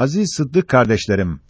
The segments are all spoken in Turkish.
Aziz Sıddık kardeşlerim,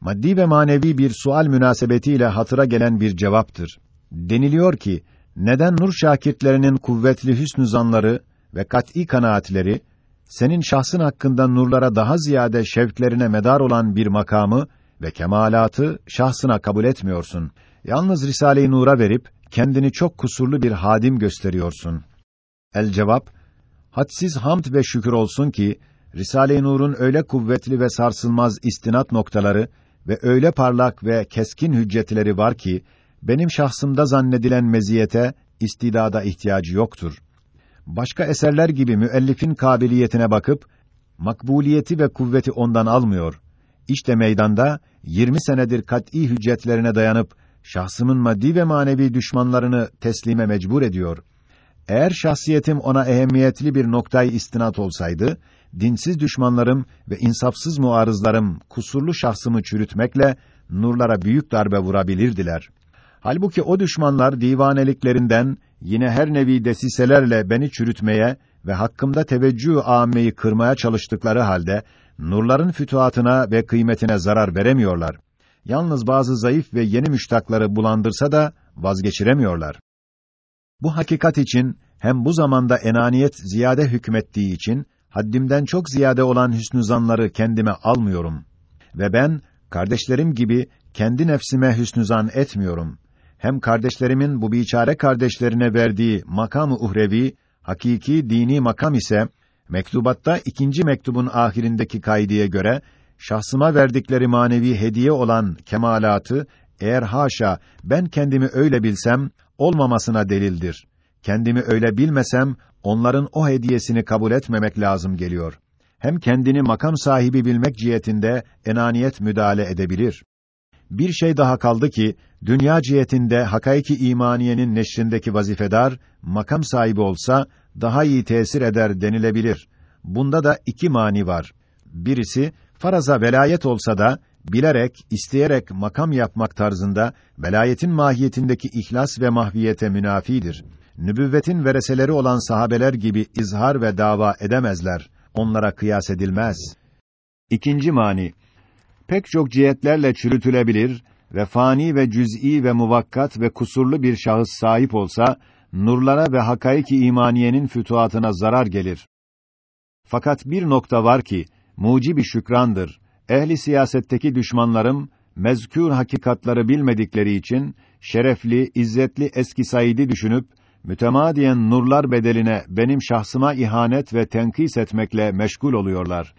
maddi ve manevi bir sual münasebetiyle hatıra gelen bir cevaptır. Deniliyor ki, neden nur şakirtlerinin kuvvetli hüsnü zanları ve kat'î kanaatleri, senin şahsın hakkında nurlara daha ziyade şevklerine medar olan bir makamı ve kemalatı şahsına kabul etmiyorsun. Yalnız Risale-i Nur'a verip, kendini çok kusurlu bir hadim gösteriyorsun. El cevap, hadsiz hamd ve şükür olsun ki, Risale-i Nur'un öyle kuvvetli ve sarsılmaz istinat noktaları ve öyle parlak ve keskin hüccetleri var ki, benim şahsımda zannedilen meziyete, istidada ihtiyacı yoktur. Başka eserler gibi müellifin kabiliyetine bakıp, makbuliyeti ve kuvveti ondan almıyor. İşte meydanda, 20 senedir kat'î hüccetlerine dayanıp, şahsımın maddi ve manevi düşmanlarını teslime mecbur ediyor. Eğer şahsiyetim ona ehemmiyetli bir noktayı istinat olsaydı, dinsiz düşmanlarım ve insafsız muarızlarım kusurlu şahsımı çürütmekle nurlara büyük darbe vurabilirdiler. Halbuki o düşmanlar divaneliklerinden yine her nevi desiselerle beni çürütmeye ve hakkımda teveccüh âmmeyi kırmaya çalıştıkları halde nurların fütuhatına ve kıymetine zarar veremiyorlar. Yalnız bazı zayıf ve yeni müştakları bulandırsa da vazgeçiremiyorlar. Bu hakikat için hem bu zamanda enaniyet ziyade hükmettiği için haddimden çok ziyade olan hüsnü zanları kendime almıyorum ve ben kardeşlerim gibi kendi nefsime hüsnü zan etmiyorum. Hem kardeşlerimin bu biçare kardeşlerine verdiği makam-ı uhrevi, hakiki dini makam ise mektubatta ikinci mektubun ahirindeki kaydiye göre şahsıma verdikleri manevi hediye olan kemalatı eğer haşa ben kendimi öyle bilsem olmamasına delildir. Kendimi öyle bilmesem onların o hediyesini kabul etmemek lazım geliyor. Hem kendini makam sahibi bilmek cihetinde enaniyet müdahale edebilir. Bir şey daha kaldı ki dünya cihetinde hakaiki imaniyenin neşrindeki vazifedar makam sahibi olsa daha iyi tesir eder denilebilir. Bunda da iki mani var. Birisi faraza velayet olsa da bilerek, isteyerek makam yapmak tarzında velayetin mahiyetindeki ihlas ve mahviyete münafidir. Nübüvvetin vereseleri olan sahabeler gibi izhar ve dava edemezler. Onlara kıyas edilmez. İkinci mani pek çok cihetlerle çürütülebilir ve fani ve cüz'i ve muvakkat ve kusurlu bir şahıs sahip olsa nurlara ve hakaiki imaniyenin fütuhatına zarar gelir. Fakat bir nokta var ki mucibi şükrandır. Ehli siyasetteki düşmanlarım mezkür hakikatları bilmedikleri için şerefli, izzetli eski Said'i düşünüp mütemadiyen nurlar bedeline benim şahsıma ihanet ve tenkis etmekle meşgul oluyorlar.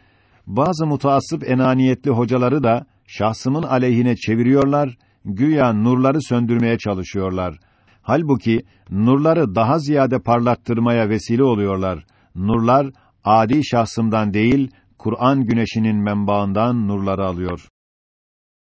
Bazı mutaassıp enaniyetli hocaları da şahsımın aleyhine çeviriyorlar, güya nurları söndürmeye çalışıyorlar. Halbuki nurları daha ziyade parlattırmaya vesile oluyorlar. Nurlar adi şahsımdan değil, Kur'an güneşinin menbaından nurları alıyor.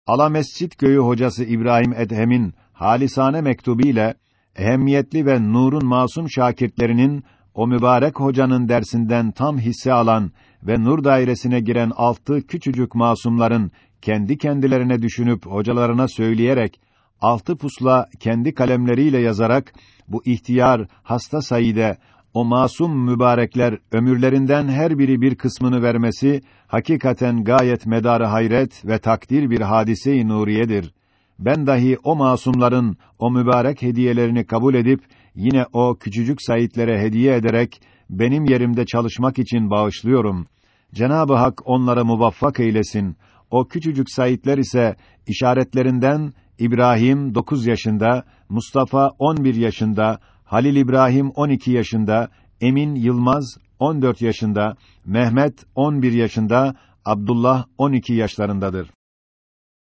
Ala Mescit Köyü hocası İbrahim Edhem'in halisane mektubu ile ehemmiyetli ve nurun masum şakirtlerinin o mübarek hocanın dersinden tam hisse alan ve nur dairesine giren altı küçücük masumların kendi kendilerine düşünüp hocalarına söyleyerek altı pusla kendi kalemleriyle yazarak bu ihtiyar hasta sayide o masum mübarekler ömürlerinden her biri bir kısmını vermesi hakikaten gayet medarı hayret ve takdir bir hadise-i nuriyedir. Ben dahi o masumların o mübarek hediyelerini kabul edip yine o küçücük sayitlere hediye ederek benim yerimde çalışmak için bağışlıyorum. Cenab-ı Hak onlara muvaffak eylesin. O küçücük sayitler ise işaretlerinden İbrahim 9 yaşında, Mustafa 11 yaşında, Halil İbrahim 12 yaşında, Emin Yılmaz 14 yaşında, Mehmet 11 yaşında, Abdullah 12 yaşlarındadır.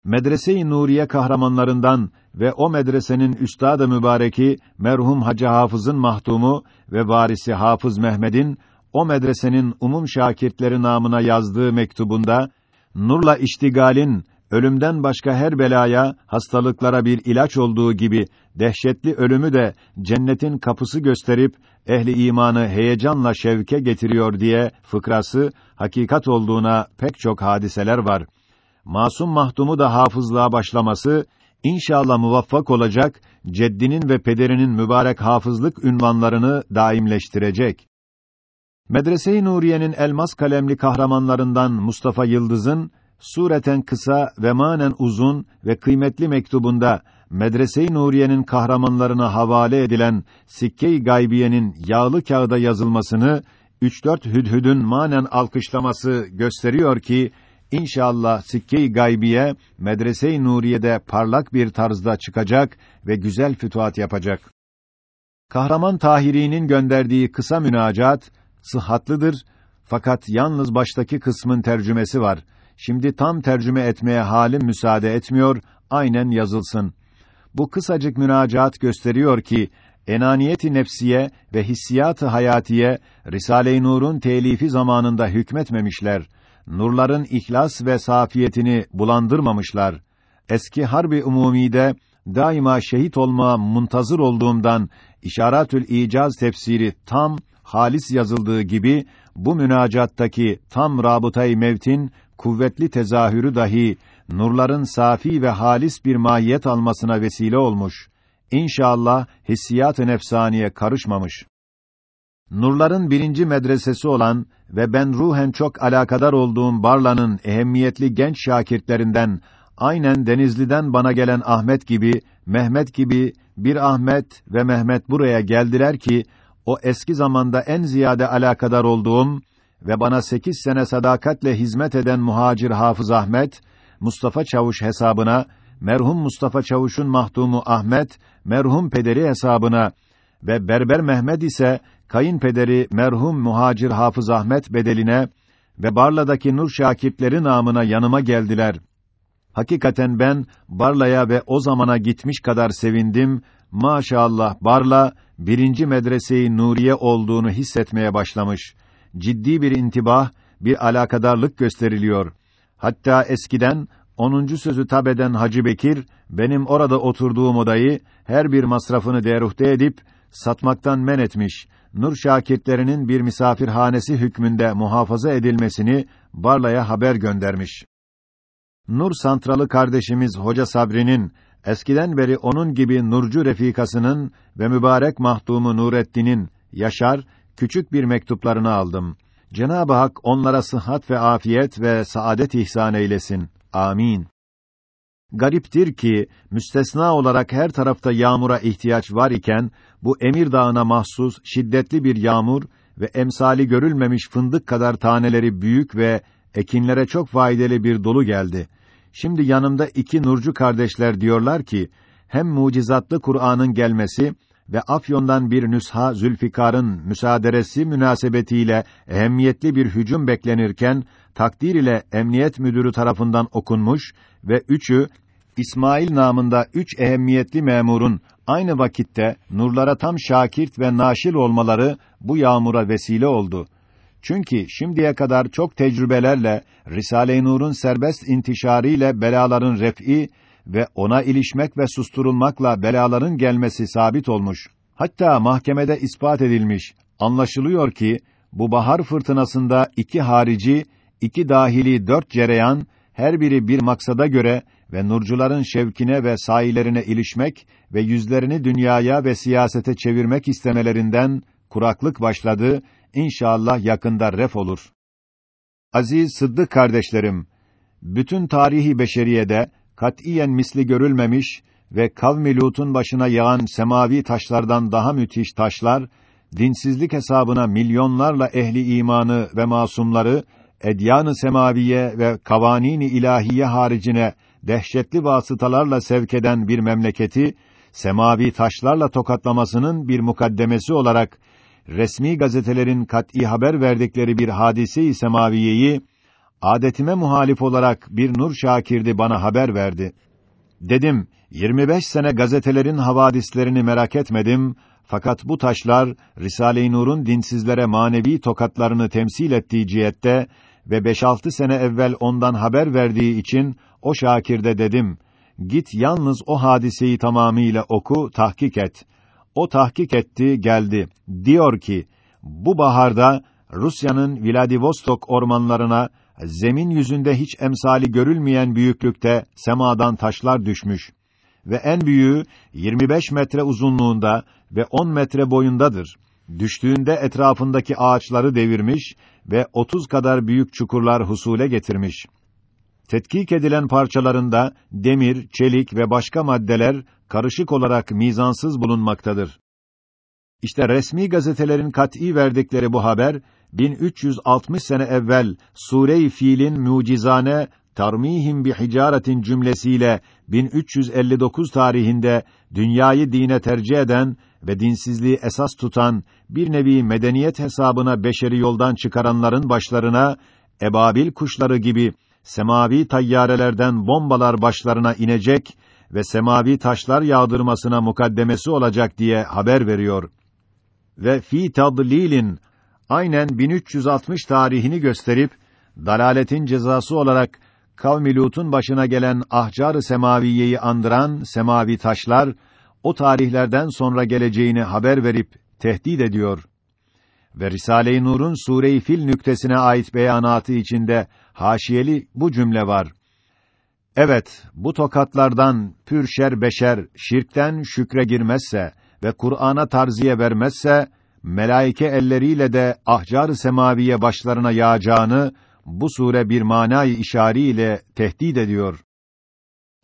Medrese-i Nuriye kahramanlarından ve o medresenin üstadı mübareki merhum Hacı Hafız'ın mahtumu ve varisi Hafız Mehmed'in o medresenin umum şakirtleri namına yazdığı mektubunda nurla iştigalin ölümden başka her belaya, hastalıklara bir ilaç olduğu gibi dehşetli ölümü de cennetin kapısı gösterip ehli imanı heyecanla şevke getiriyor diye fıkrası hakikat olduğuna pek çok hadiseler var. Masum mahdumu da hafızlığa başlaması inşallah muvaffak olacak, ceddinin ve pederinin mübarek hafızlık ünvanlarını daimleştirecek. Medrese-i Nuriye'nin elmas kalemli kahramanlarından Mustafa Yıldız'ın sureten kısa ve manen uzun ve kıymetli mektubunda Medrese-i Nuriye'nin kahramanlarına havale edilen Sikke-i Gaybiye'nin yağlı kağıda yazılmasını 3-4 hüdhüdün manen alkışlaması gösteriyor ki İnşallah Sikke-i Gaybiye Medrese-i Nuriye'de parlak bir tarzda çıkacak ve güzel fütuhat yapacak. Kahraman Tahiri'nin gönderdiği kısa münacat sıhhatlıdır fakat yalnız baştaki kısmın tercümesi var. Şimdi tam tercüme etmeye halim müsaade etmiyor, aynen yazılsın. Bu kısacık münacaat gösteriyor ki enaniyeti nefsiye ve hissiyatı hayatiye Risale-i Nur'un telifi zamanında hükmetmemişler. Nurların ihlas ve safiyetini bulandırmamışlar. Eski harbi umumide daima şehit olma muntazır olduğumdan İşaretül İcaz tefsiri tam halis yazıldığı gibi bu münacattaki tam rabıtayı mevtin kuvvetli tezahürü dahi nurların safi ve halis bir mahiyet almasına vesile olmuş. İnşallah hissiyat-ı nefsaniye karışmamış. Nurların birinci medresesi olan ve ben ruhen çok alakadar olduğum Barla'nın ehemmiyetli genç şakirtlerinden aynen Denizli'den bana gelen Ahmet gibi, Mehmet gibi bir Ahmet ve Mehmet buraya geldiler ki o eski zamanda en ziyade alakadar olduğum ve bana sekiz sene sadakatle hizmet eden muhacir Hafız Ahmet, Mustafa Çavuş hesabına, merhum Mustafa Çavuş'un mahdumu Ahmet, merhum pederi hesabına ve Berber Mehmet ise kayınpederi merhum muhacir Hafız Ahmet bedeline ve Barla'daki Nur şakipleri namına yanıma geldiler. Hakikaten ben Barla'ya ve o zamana gitmiş kadar sevindim. Maşallah Barla birinci medreseyi Nuriye olduğunu hissetmeye başlamış. Ciddi bir intibah, bir alakadarlık gösteriliyor. Hatta eskiden 10. sözü tabeden Hacı Bekir benim orada oturduğum odayı her bir masrafını deruhte edip satmaktan men etmiş. Nur şakirtlerinin bir misafirhanesi hükmünde muhafaza edilmesini Barla'ya haber göndermiş. Nur Santralı kardeşimiz Hoca Sabri'nin eskiden beri onun gibi nurcu refikasının ve mübarek mahdumu Nurettin'in yaşar küçük bir mektuplarını aldım. Cenab-ı Hak onlara sıhhat ve afiyet ve saadet ihsan eylesin. Amin. Gariptir ki müstesna olarak her tarafta yağmura ihtiyaç var iken bu Emir Dağı'na mahsus şiddetli bir yağmur ve emsali görülmemiş fındık kadar taneleri büyük ve ekinlere çok faydalı bir dolu geldi. Şimdi yanımda iki nurcu kardeşler diyorlar ki hem mucizatlı Kur'an'ın gelmesi ve Afyon'dan bir nüsha Zülfikar'ın müsaaderesi münasebetiyle ehemmiyetli bir hücum beklenirken takdir ile emniyet müdürü tarafından okunmuş ve üçü İsmail namında üç ehemmiyetli memurun aynı vakitte nurlara tam şakirt ve naşil olmaları bu yağmura vesile oldu. Çünkü şimdiye kadar çok tecrübelerle Risale-i Nur'un serbest intişarıyla belaların ref'i ve ona ilişmek ve susturulmakla belaların gelmesi sabit olmuş. Hatta mahkemede ispat edilmiş. Anlaşılıyor ki bu bahar fırtınasında iki harici, iki dahili dört cereyan her biri bir maksada göre ve nurcuların şevkine ve sahilerine ilişmek ve yüzlerini dünyaya ve siyasete çevirmek istemelerinden kuraklık başladı. İnşallah yakında ref olur. Aziz Sıddık kardeşlerim, bütün tarihi beşeriyede katiyen misli görülmemiş ve kavmi Lut'un başına yağan semavi taşlardan daha müthiş taşlar, dinsizlik hesabına milyonlarla ehli imanı ve masumları edyan-ı semaviye ve kavanini ilahiye haricine dehşetli vasıtalarla sevk eden bir memleketi semavi taşlarla tokatlamasının bir mukaddemesi olarak resmi gazetelerin kat'î haber verdikleri bir hadise-i semaviyeyi adetime muhalif olarak bir nur şakirdi bana haber verdi. Dedim, 25 sene gazetelerin havadislerini merak etmedim fakat bu taşlar Risale-i Nur'un dinsizlere manevi tokatlarını temsil ettiği cihette ve 5-6 sene evvel ondan haber verdiği için o şakirde dedim, git yalnız o hadiseyi tamamıyla oku, tahkik et. O tahkik etti, geldi. Diyor ki, bu baharda Rusya'nın Vladivostok ormanlarına zemin yüzünde hiç emsali görülmeyen büyüklükte semadan taşlar düşmüş ve en büyüğü 25 metre uzunluğunda ve 10 metre boyundadır. düştüğünde etrafındaki ağaçları devirmiş ve 30 kadar büyük çukurlar husule getirmiş. Tetkik edilen parçalarında demir, çelik ve başka maddeler karışık olarak mizansız bulunmaktadır. İşte resmi gazetelerin kat'î verdikleri bu haber 1360 sene evvel Sure-i Fil'in mucizane tarmihim bi hicaretin cümlesiyle 1359 tarihinde dünyayı dine tercih eden ve dinsizliği esas tutan bir nevi medeniyet hesabına beşeri yoldan çıkaranların başlarına ebabil kuşları gibi semavi tayyarelerden bombalar başlarına inecek ve semavi taşlar yağdırmasına mukaddemesi olacak diye haber veriyor. Ve fi tadlilin aynen 1360 tarihini gösterip dalaletin cezası olarak kavmi Lut'un başına gelen ahcar-ı semaviyeyi andıran semavi taşlar o tarihlerden sonra geleceğini haber verip tehdit ediyor. Ve Risale-i Nur'un Sure-i Fil nüktesine ait beyanatı içinde haşiyeli bu cümle var. Evet, bu tokatlardan pürşer beşer şirkten şükre girmezse ve Kur'an'a tarziye vermezse melaike elleriyle de ahcar-ı semaviye başlarına yağacağını bu sure bir manayı işariyle tehdit ediyor.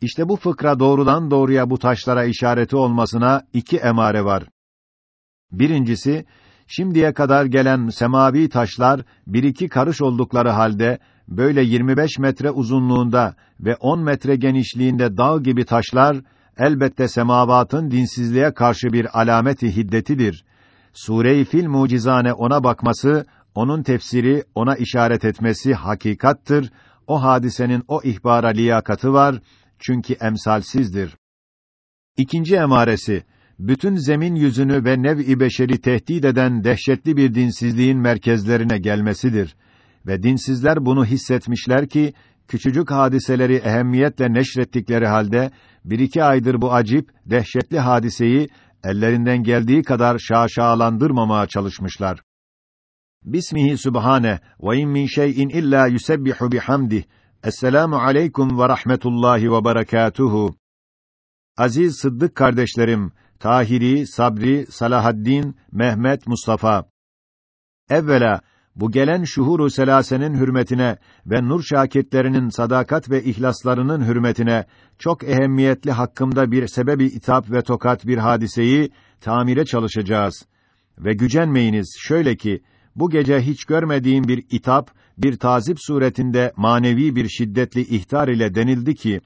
İşte bu fıkra doğrudan doğruya bu taşlara işareti olmasına iki emare var. Birincisi, şimdiye kadar gelen semavi taşlar bir iki karış oldukları halde böyle 25 metre uzunluğunda ve 10 metre genişliğinde dağ gibi taşlar elbette semavatın dinsizliğe karşı bir alameti hiddetidir. Sure-i Fil mucizane ona bakması, onun tefsiri ona işaret etmesi hakikattır. O hadisenin o ihbara liyakatı var çünkü emsalsizdir. İkinci emaresi bütün zemin yüzünü ve nev-i beşeri tehdit eden dehşetli bir dinsizliğin merkezlerine gelmesidir ve dinsizler bunu hissetmişler ki küçücük hadiseleri ehemmiyetle neşrettikleri halde bir iki aydır bu acip, dehşetli hadiseyi ellerinden geldiği kadar şaşalandırmamaya çalışmışlar. Bismihi subhane ve in min şey'in illa yusebbihu bihamdih. Esselamu aleyküm ve rahmetullahi ve berekatuhu. Aziz Sıddık kardeşlerim, Tahiri, Sabri, Salahaddin, Mehmet, Mustafa. Evvela bu gelen şuhuru selasenin hürmetine ve nur şakitlerinin sadakat ve ihlaslarının hürmetine çok ehemmiyetli hakkımda bir sebebi itap ve tokat bir hadiseyi tamire çalışacağız. Ve gücenmeyiniz şöyle ki bu gece hiç görmediğim bir itap, bir tazip suretinde manevi bir şiddetli ihtar ile denildi ki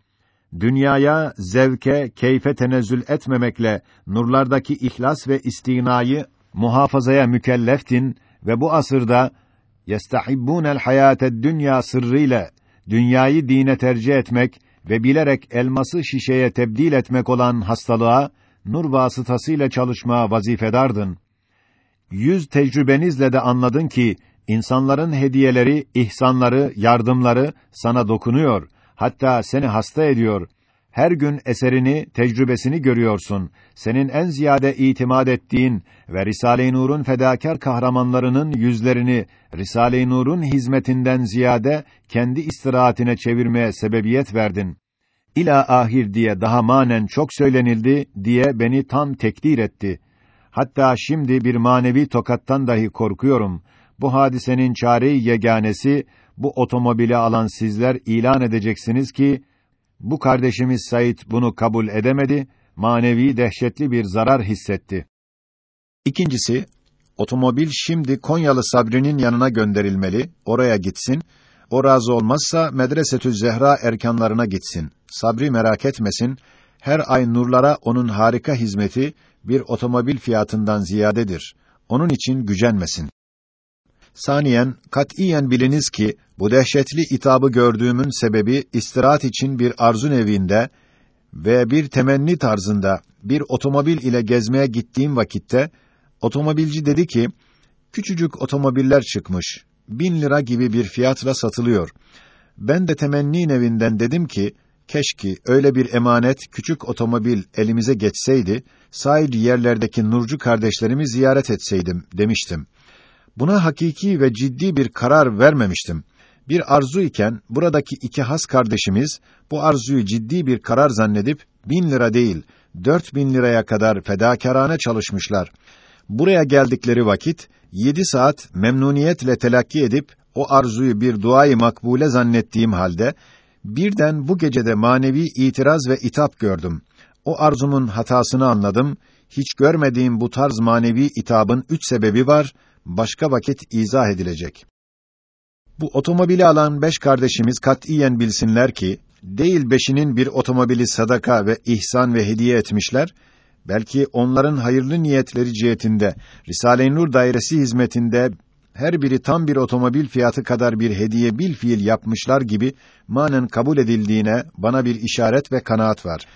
dünyaya zevke, keyfe tenezzül etmemekle nurlardaki ihlas ve istinayı muhafazaya mükelleftin ve bu asırda yestahibbûnel hayâted dünya sırrıyla dünyayı dine tercih etmek ve bilerek elması şişeye tebdil etmek olan hastalığa nur vasıtasıyla çalışmaya vazifedardın. Yüz tecrübenizle de anladın ki insanların hediyeleri, ihsanları, yardımları sana dokunuyor. Hatta seni hasta ediyor her gün eserini, tecrübesini görüyorsun. Senin en ziyade itimat ettiğin ve Risale-i Nur'un fedakar kahramanlarının yüzlerini Risale-i Nur'un hizmetinden ziyade kendi istirahatine çevirmeye sebebiyet verdin. İla ahir diye daha manen çok söylenildi diye beni tam tekdir etti. Hatta şimdi bir manevi tokattan dahi korkuyorum. Bu hadisenin çare-i yeganesi bu otomobili alan sizler ilan edeceksiniz ki bu kardeşimiz Said bunu kabul edemedi, manevi dehşetli bir zarar hissetti. İkincisi, otomobil şimdi Konyalı Sabri'nin yanına gönderilmeli, oraya gitsin. O razı olmazsa Medresetü Zehra erkanlarına gitsin. Sabri merak etmesin, her ay nurlara onun harika hizmeti bir otomobil fiyatından ziyadedir. Onun için gücenmesin. Saniyen, katiyen biliniz ki, bu dehşetli itabı gördüğümün sebebi, istirahat için bir arzu evinde ve bir temenni tarzında bir otomobil ile gezmeye gittiğim vakitte, otomobilci dedi ki, küçücük otomobiller çıkmış, bin lira gibi bir fiyatla satılıyor. Ben de temenni evinden dedim ki, keşke öyle bir emanet, küçük otomobil elimize geçseydi, sahil yerlerdeki nurcu kardeşlerimi ziyaret etseydim, demiştim. Buna hakiki ve ciddi bir karar vermemiştim. Bir arzu iken buradaki iki has kardeşimiz bu arzuyu ciddi bir karar zannedip bin lira değil dört bin liraya kadar fedakârane çalışmışlar. Buraya geldikleri vakit yedi saat memnuniyetle telakki edip o arzuyu bir duayı makbule zannettiğim halde birden bu gecede manevi itiraz ve itap gördüm. O arzumun hatasını anladım. Hiç görmediğim bu tarz manevi itabın üç sebebi var. Başka vakit izah edilecek. Bu otomobili alan beş kardeşimiz katiyen bilsinler ki, değil beşinin bir otomobili sadaka ve ihsan ve hediye etmişler, belki onların hayırlı niyetleri cihetinde, Risale-i Nur dairesi hizmetinde, her biri tam bir otomobil fiyatı kadar bir hediye bil fiil yapmışlar gibi, manen kabul edildiğine bana bir işaret ve kanaat var.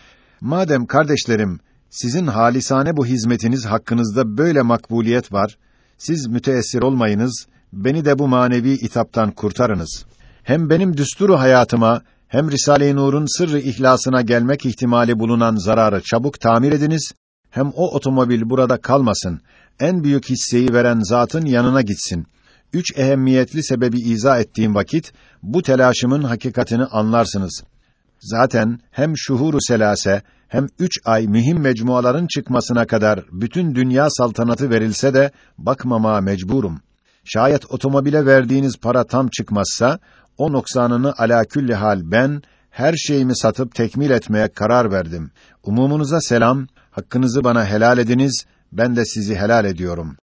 Madem kardeşlerim, sizin halisane bu hizmetiniz hakkınızda böyle makbuliyet var, siz müteessir olmayınız, beni de bu manevi itaptan kurtarınız. Hem benim düsturu hayatıma, hem Risale-i Nur'un sırrı ihlasına gelmek ihtimali bulunan zararı çabuk tamir ediniz, hem o otomobil burada kalmasın, en büyük hisseyi veren zatın yanına gitsin. Üç ehemmiyetli sebebi izah ettiğim vakit, bu telaşımın hakikatini anlarsınız. Zaten hem şuhuru selase, hem üç ay mühim mecmuaların çıkmasına kadar bütün dünya saltanatı verilse de bakmama mecburum. Şayet otomobile verdiğiniz para tam çıkmazsa o noksanını ala külli hal ben her şeyimi satıp tekmil etmeye karar verdim. Umumunuza selam, hakkınızı bana helal ediniz, ben de sizi helal ediyorum.